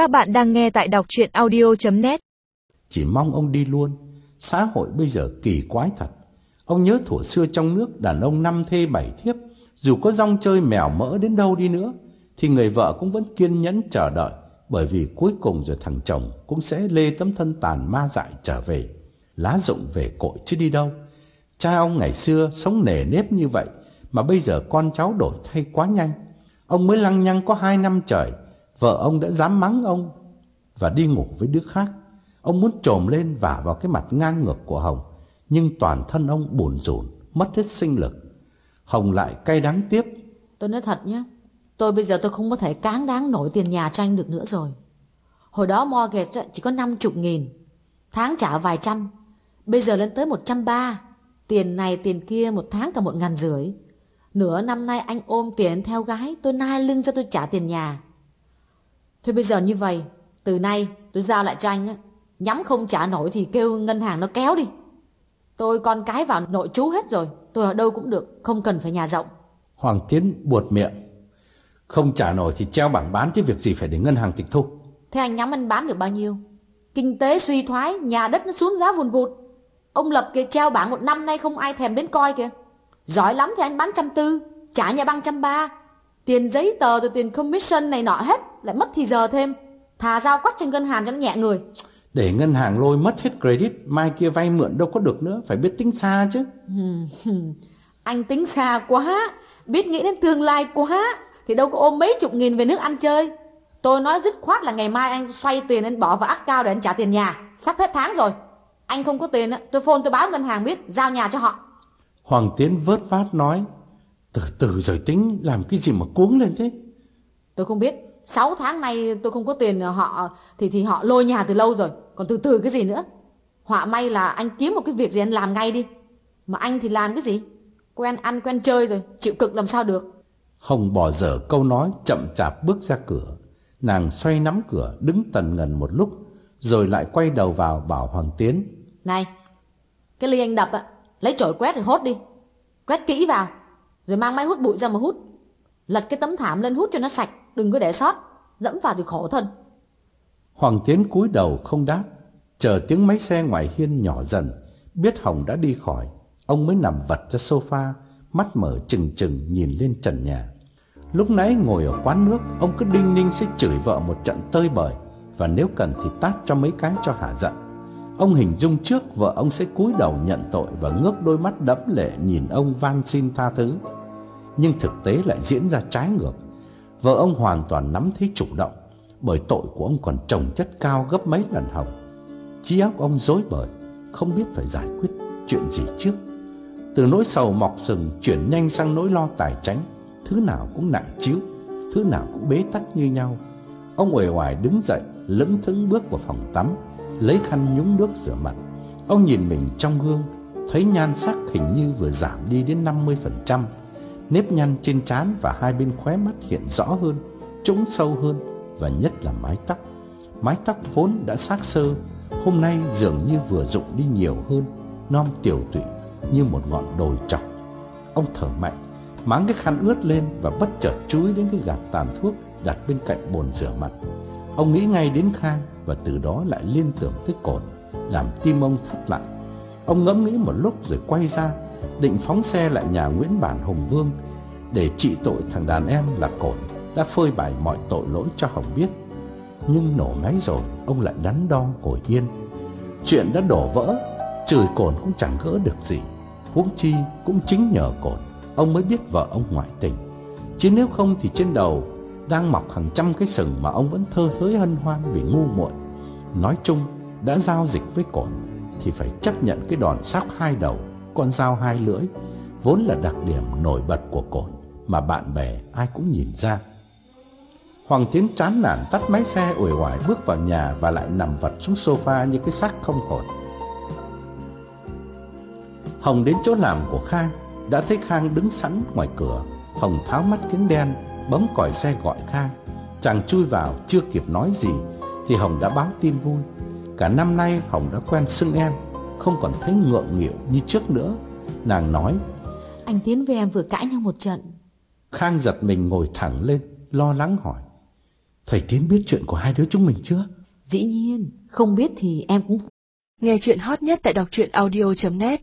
Các bạn đang nghe tại đọc chuyện audio.net Chỉ mong ông đi luôn. Xã hội bây giờ kỳ quái thật. Ông nhớ thuở xưa trong nước đàn ông năm thê bảy thiếp, Dù có rong chơi mèo mỡ đến đâu đi nữa, Thì người vợ cũng vẫn kiên nhẫn chờ đợi, Bởi vì cuối cùng rồi thằng chồng Cũng sẽ lê tấm thân tàn ma dại trở về. Lá rụng về cội chứ đi đâu. Cha ông ngày xưa sống nề nếp như vậy, Mà bây giờ con cháu đổi thay quá nhanh. Ông mới lăng nhăng có hai năm trời Vợ ông đã dám mắng ông Và đi ngủ với đứa khác. Ông muốn trồm lên vả vào cái mặt ngang ngược của Hồng, Nhưng toàn thân ông buồn rùn, Mất hết sinh lực. Hồng lại cay đắng tiếp. Tôi nói thật nhé, Tôi bây giờ tôi không có thể cáng đáng nổi tiền nhà cho anh được nữa rồi. Hồi đó mortgage chỉ có 50 nghìn, Tháng trả vài trăm, Bây giờ lên tới 130 Tiền này, tiền kia, một tháng cả một ngàn rưỡi. Nửa năm nay anh ôm tiền theo gái, Tôi nai lưng ra tôi trả tiền nhà. Thôi bây giờ như vậy Từ nay tôi giao lại cho anh á Nhắm không trả nổi thì kêu ngân hàng nó kéo đi. Tôi con cái vào nội trú hết rồi Tôi ở đâu cũng được Không cần phải nhà rộng. Hoàng Tiến buột miệng Không trả nổi thì treo bảng bán chứ việc gì phải để ngân hàng tịch thu. Thế anh nhắm anh bán được bao nhiêu? Kinh tế suy thoái Nhà đất nó xuống giá vùn vụt. Ông Lập kia treo bảng một năm nay không ai thèm đến coi kìa. Giỏi lắm thì anh bán trăm tư Trả nhà băng trăm ba Tiền giấy tờ rồi tiền commission này nọ hết Lại mất thì giờ thêm. Thà giao quách cho ngân hàng cho nó nhẹ người. Để ngân hàng lôi mất hết credit Mai kia vay mượn đâu có được nữa Phải biết tính xa chứ. Anh tính xa quá Biết nghĩ đến tương lai quá Thì đâu có ôm mấy chục nghìn về nước ăn chơi. Tôi nói dứt khoát là ngày mai anh xoay tiền anh bỏ vào ác cao để anh trả tiền nhà. Sắp hết tháng rồi. Anh không có tiền tôi phone tôi báo ngân hàng biết Giao nhà cho họ. Hoàng Tiến vớt vát nói Từ từ rồi tính làm cái gì mà cuống lên thế? Tôi không biết. 6 tháng nay tôi không có tiền họ Thì thì họ lôi nhà từ lâu rồi. Còn từ từ cái gì nữa? Họa may là anh kiếm một cái việc gì anh làm ngay đi. Mà anh thì làm cái gì? Quen ăn quen chơi rồi Chịu cực làm sao được? Hồng bỏ dở câu nói chậm chạp bước ra cửa. Nàng xoay nắm cửa đứng tần ngần một lúc Rồi lại quay đầu vào bảo Hoàng Tiến. Này Cái ly anh đập ạ. Lấy chổi quét rồi hốt đi. Quét kỹ vào rồi mang máy hút bụi ra mà hút. Lật cái tấm thảm lên hút cho nó sạch, Đừng có để sót, Dẫm vào thì khổ thân. Hoàng Tiến cúi đầu không đáp, Chờ tiếng máy xe ngoài hiên nhỏ dần, Biết Hồng đã đi khỏi, Ông mới nằm vật ra sofa, Mắt mở trừng trừng nhìn lên trần nhà. Lúc nãy ngồi ở quán nước, Ông cứ đinh ninh sẽ chửi vợ một trận tơi bời, Và nếu cần thì tát cho mấy cái cho hả giận. Ông hình dung trước vợ ông sẽ cúi đầu nhận tội Và ngước đôi mắt đẫm lệ nhìn ông van xin tha thứ. Nhưng thực tế lại diễn ra trái ngược. Vợ ông hoàn toàn nắm thế chủ động, Bởi tội của ông còn trồng chất cao gấp mấy lần Hồng. Trí óc ông rối bời, Không biết phải giải quyết chuyện gì trước. Từ nỗi sầu mọc sừng Chuyển nhanh sang nỗi lo tài chính Thứ nào cũng nặng chiếu, Thứ nào cũng bế tắc như nhau. Ông uể oải đứng dậy, Lững thững bước vào phòng tắm, Lấy khăn nhúng nước rửa mặt. Ông nhìn mình trong gương, Thấy nhan sắc hình như vừa giảm đi đến 50% Nếp nhăn trên trán và hai bên khóe mắt hiện rõ hơn Trũng sâu hơn Và nhất là mái tóc Mái tóc vốn đã xác sơ Hôm nay dường như vừa rụng đi nhiều hơn Non tiểu tụy như một ngọn đồi trọc Ông thở mạnh Máng cái khăn ướt lên và bất chợt chú ý đến cái gạt tàn thuốc đặt bên cạnh bồn rửa mặt. Ông nghĩ ngay đến Khang và từ đó lại liên tưởng tới cồn, làm tim ông thắt lại. Ông ngẫm nghĩ một lúc rồi quay ra, định phóng xe lại nhà Nguyễn Bản Hồng Vương để trị tội thằng đàn em là cồn đã phơi bày mọi tội lỗi cho Hồng biết. Nhưng nổ máy rồi, ông lại đắn đo ngồi yên. Chuyện đã đổ vỡ, chửi cồn cũng chẳng gỡ được gì. Huống chi cũng chính nhờ cồn ông mới biết vợ ông ngoại tình. Chứ nếu không thì trên đầu đang mọc hàng trăm cái sừng mà ông vẫn thơ thới hân hoan vì ngu muội. Nói chung, đã giao dịch với cổn thì phải chấp nhận cái đòn sắc hai đầu, con dao hai lưỡi, vốn là đặc điểm nổi bật của cồn mà bạn bè ai cũng nhìn ra. Hoàng Tiến chán nản tắt máy xe uể oải bước vào nhà và lại nằm vật xuống sofa như cái xác không hồn. Hồng đến chỗ làm của Khang đã thấy Khang đứng sẵn ngoài cửa. Hồng tháo mắt kính đen, bấm còi xe gọi Khang. Chàng chui vào chưa kịp nói gì thì Hồng đã báo tin vui. Cả năm nay Hồng đã quen xưng em, không còn thấy ngượng nghịu như trước nữa. Nàng nói: Anh Tiến với em vừa cãi nhau một trận. Khang giật mình ngồi thẳng lên, lo lắng hỏi: Thầy Tiến biết chuyện của hai đứa chúng mình chưa? Dĩ nhiên, không biết thì em cũng Nghe chuyện hot nhất tại đọc truyện audio.net